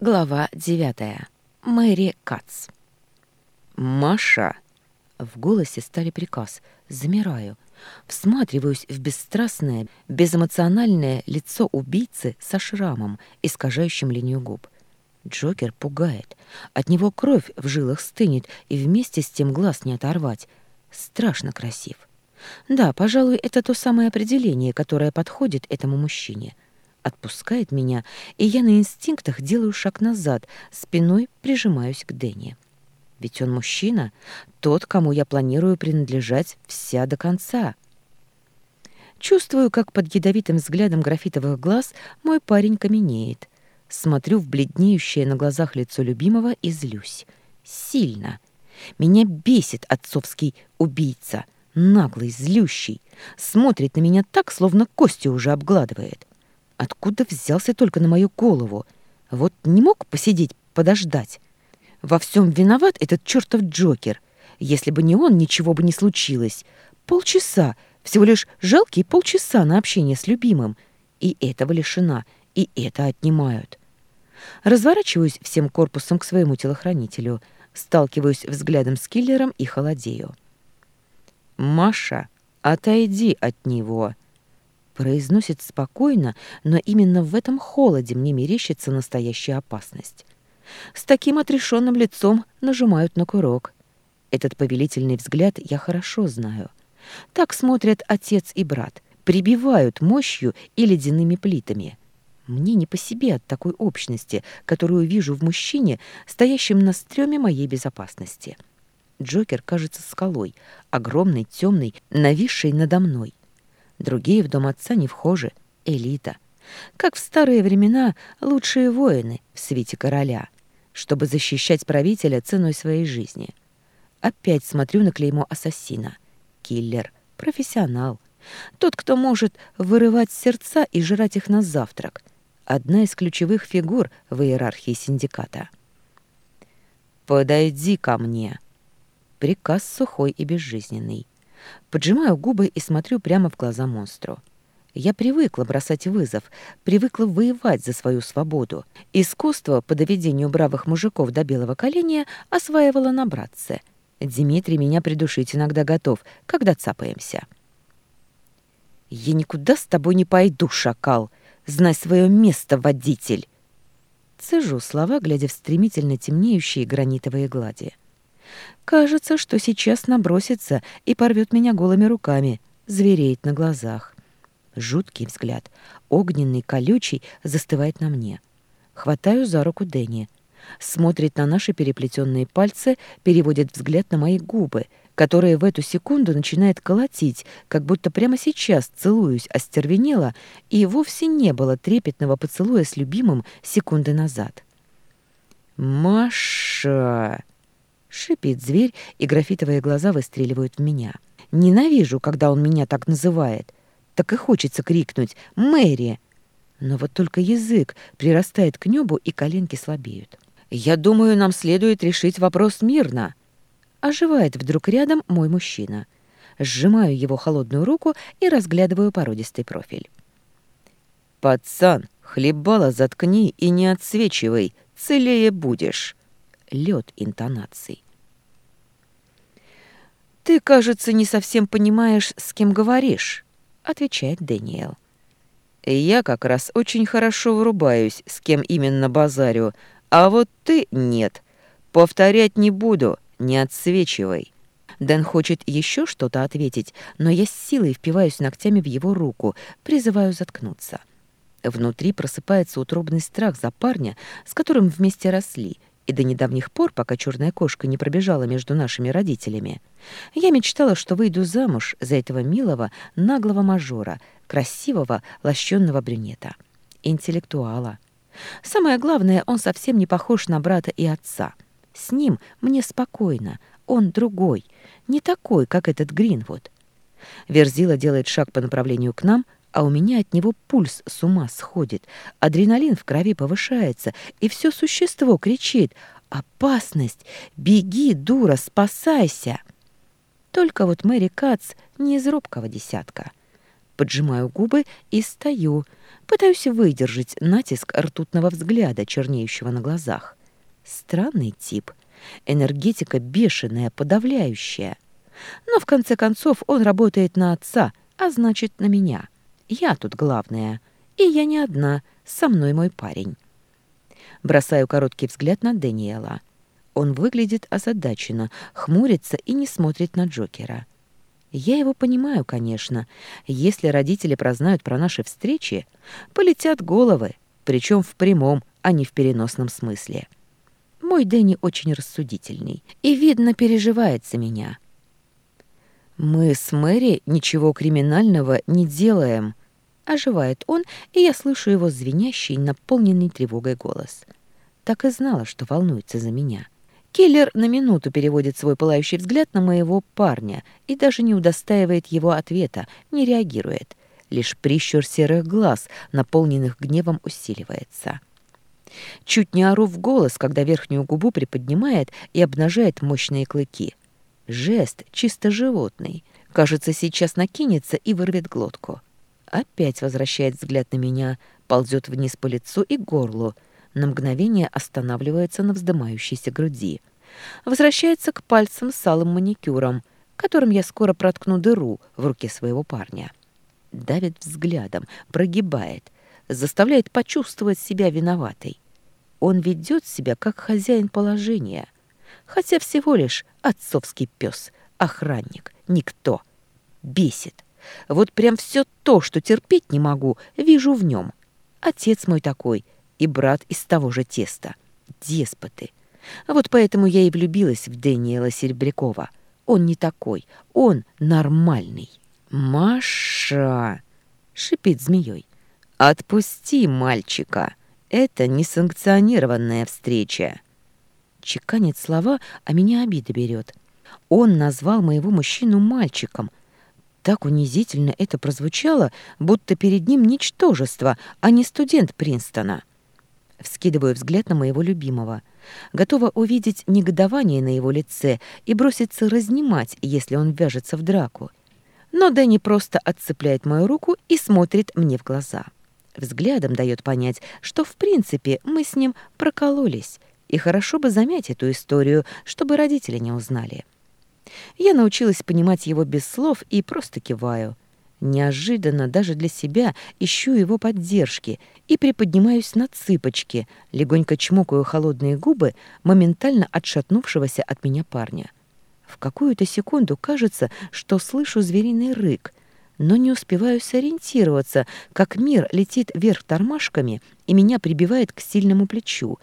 Глава 9. Мэри Кац. «Маша!» В голосе стали приказ. Замираю. Всматриваюсь в бесстрастное, безэмоциональное лицо убийцы со шрамом, искажающим линию губ. Джокер пугает. От него кровь в жилах стынет, и вместе с тем глаз не оторвать. Страшно красив. Да, пожалуй, это то самое определение, которое подходит этому мужчине — отпускает меня, и я на инстинктах делаю шаг назад, спиной прижимаюсь к Дэнни. Ведь он мужчина, тот, кому я планирую принадлежать вся до конца. Чувствую, как под ядовитым взглядом графитовых глаз мой парень каменеет. Смотрю в бледнеющее на глазах лицо любимого и злюсь. Сильно. Меня бесит отцовский убийца, наглый, злющий. Смотрит на меня так, словно кости уже обгладывает. Откуда взялся только на мою голову? Вот не мог посидеть, подождать. Во всем виноват этот чертов Джокер. Если бы не он, ничего бы не случилось. Полчаса, всего лишь жалкие полчаса на общение с любимым. И этого лишена, и это отнимают. Разворачиваюсь всем корпусом к своему телохранителю, сталкиваюсь взглядом с киллером и холодею. «Маша, отойди от него!» Произносит спокойно, но именно в этом холоде мне мерещится настоящая опасность. С таким отрешенным лицом нажимают на курок. Этот повелительный взгляд я хорошо знаю. Так смотрят отец и брат, прибивают мощью и ледяными плитами. Мне не по себе от такой общности, которую вижу в мужчине, стоящем на стреме моей безопасности. Джокер кажется скалой, огромной, темной, нависшей надо мной. Другие в дом отца не вхожи, элита. Как в старые времена лучшие воины в свете короля, чтобы защищать правителя ценой своей жизни. Опять смотрю на клеймо ассасина. Киллер, профессионал. Тот, кто может вырывать сердца и жрать их на завтрак. Одна из ключевых фигур в иерархии синдиката. «Подойди ко мне!» Приказ сухой и безжизненный. Поджимаю губы и смотрю прямо в глаза монстру. Я привыкла бросать вызов, привыкла воевать за свою свободу. Искусство по доведению бравых мужиков до белого коленя осваивала на братце. Дмитрий меня придушить иногда готов, когда цапаемся. «Я никуда с тобой не пойду, шакал! Знай свое место, водитель!» Цежу слова, глядя в стремительно темнеющие гранитовые глади. Кажется, что сейчас набросится и порвет меня голыми руками, звереет на глазах. Жуткий взгляд, огненный, колючий, застывает на мне. Хватаю за руку Дэнни. Смотрит на наши переплетенные пальцы, переводит взгляд на мои губы, которые в эту секунду начинает колотить, как будто прямо сейчас целуюсь остервенела, и вовсе не было трепетного поцелуя с любимым секунды назад. «Маша!» Шипит зверь, и графитовые глаза выстреливают в меня. Ненавижу, когда он меня так называет. Так и хочется крикнуть «Мэри!» Но вот только язык прирастает к небу, и коленки слабеют. «Я думаю, нам следует решить вопрос мирно». Оживает вдруг рядом мой мужчина. Сжимаю его холодную руку и разглядываю породистый профиль. «Пацан, хлебала заткни и не отсвечивай, целее будешь» лед интонаций. «Ты, кажется, не совсем понимаешь, с кем говоришь», — отвечает Дэниел. «Я как раз очень хорошо врубаюсь, с кем именно базарю, а вот ты нет. Повторять не буду, не отсвечивай». Дэн хочет еще что-то ответить, но я с силой впиваюсь ногтями в его руку, призываю заткнуться. Внутри просыпается утробный страх за парня, с которым вместе росли — и до недавних пор, пока черная кошка не пробежала между нашими родителями, я мечтала, что выйду замуж за этого милого, наглого мажора, красивого, лощенного брюнета, интеллектуала. Самое главное, он совсем не похож на брата и отца. С ним мне спокойно, он другой, не такой, как этот Гринвуд. Верзила делает шаг по направлению к нам — а у меня от него пульс с ума сходит, адреналин в крови повышается, и все существо кричит «Опасность! Беги, дура, спасайся!» Только вот Мэри Кац не из робкого десятка. Поджимаю губы и стою, пытаюсь выдержать натиск ртутного взгляда, чернеющего на глазах. Странный тип. Энергетика бешеная, подавляющая. Но в конце концов он работает на отца, а значит, на меня. — я тут главная. И я не одна, со мной мой парень. Бросаю короткий взгляд на Дэниела. Он выглядит озадаченно, хмурится и не смотрит на Джокера. Я его понимаю, конечно. Если родители прознают про наши встречи, полетят головы, причем в прямом, а не в переносном смысле. Мой Дэнни очень рассудительный и, видно, переживает за меня. «Мы с Мэри ничего криминального не делаем», Оживает он, и я слышу его звенящий, наполненный тревогой голос. Так и знала, что волнуется за меня. Киллер на минуту переводит свой пылающий взгляд на моего парня и даже не удостаивает его ответа, не реагирует. Лишь прищур серых глаз, наполненных гневом, усиливается. Чуть не ору в голос, когда верхнюю губу приподнимает и обнажает мощные клыки. Жест чисто животный. Кажется, сейчас накинется и вырвет глотку. Опять возвращает взгляд на меня, ползет вниз по лицу и горлу, на мгновение останавливается на вздымающейся груди. Возвращается к пальцам с алым маникюром, которым я скоро проткну дыру в руке своего парня. Давит взглядом, прогибает, заставляет почувствовать себя виноватой. Он ведет себя как хозяин положения, хотя всего лишь отцовский пес, охранник, никто. Бесит. Вот прям все то, что терпеть не могу, вижу в нем. Отец мой такой и брат из того же теста. Деспоты. Вот поэтому я и влюбилась в Дэниела Серебрякова. Он не такой, он нормальный. «Маша!» — шипит змеей. «Отпусти мальчика! Это несанкционированная встреча!» Чеканит слова, а меня обида берет. Он назвал моего мужчину мальчиком, так унизительно это прозвучало, будто перед ним ничтожество, а не студент Принстона. Вскидываю взгляд на моего любимого. Готова увидеть негодование на его лице и броситься разнимать, если он вяжется в драку. Но Дэнни просто отцепляет мою руку и смотрит мне в глаза. Взглядом дает понять, что в принципе мы с ним прокололись, и хорошо бы замять эту историю, чтобы родители не узнали. Я научилась понимать его без слов и просто киваю. Неожиданно даже для себя ищу его поддержки и приподнимаюсь на цыпочки, легонько чмокаю холодные губы моментально отшатнувшегося от меня парня. В какую-то секунду кажется, что слышу звериный рык, но не успеваю сориентироваться, как мир летит вверх тормашками и меня прибивает к сильному плечу.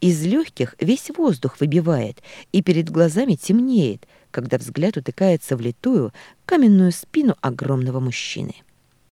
Из легких весь воздух выбивает, и перед глазами темнеет — когда взгляд утыкается в литую каменную спину огромного мужчины.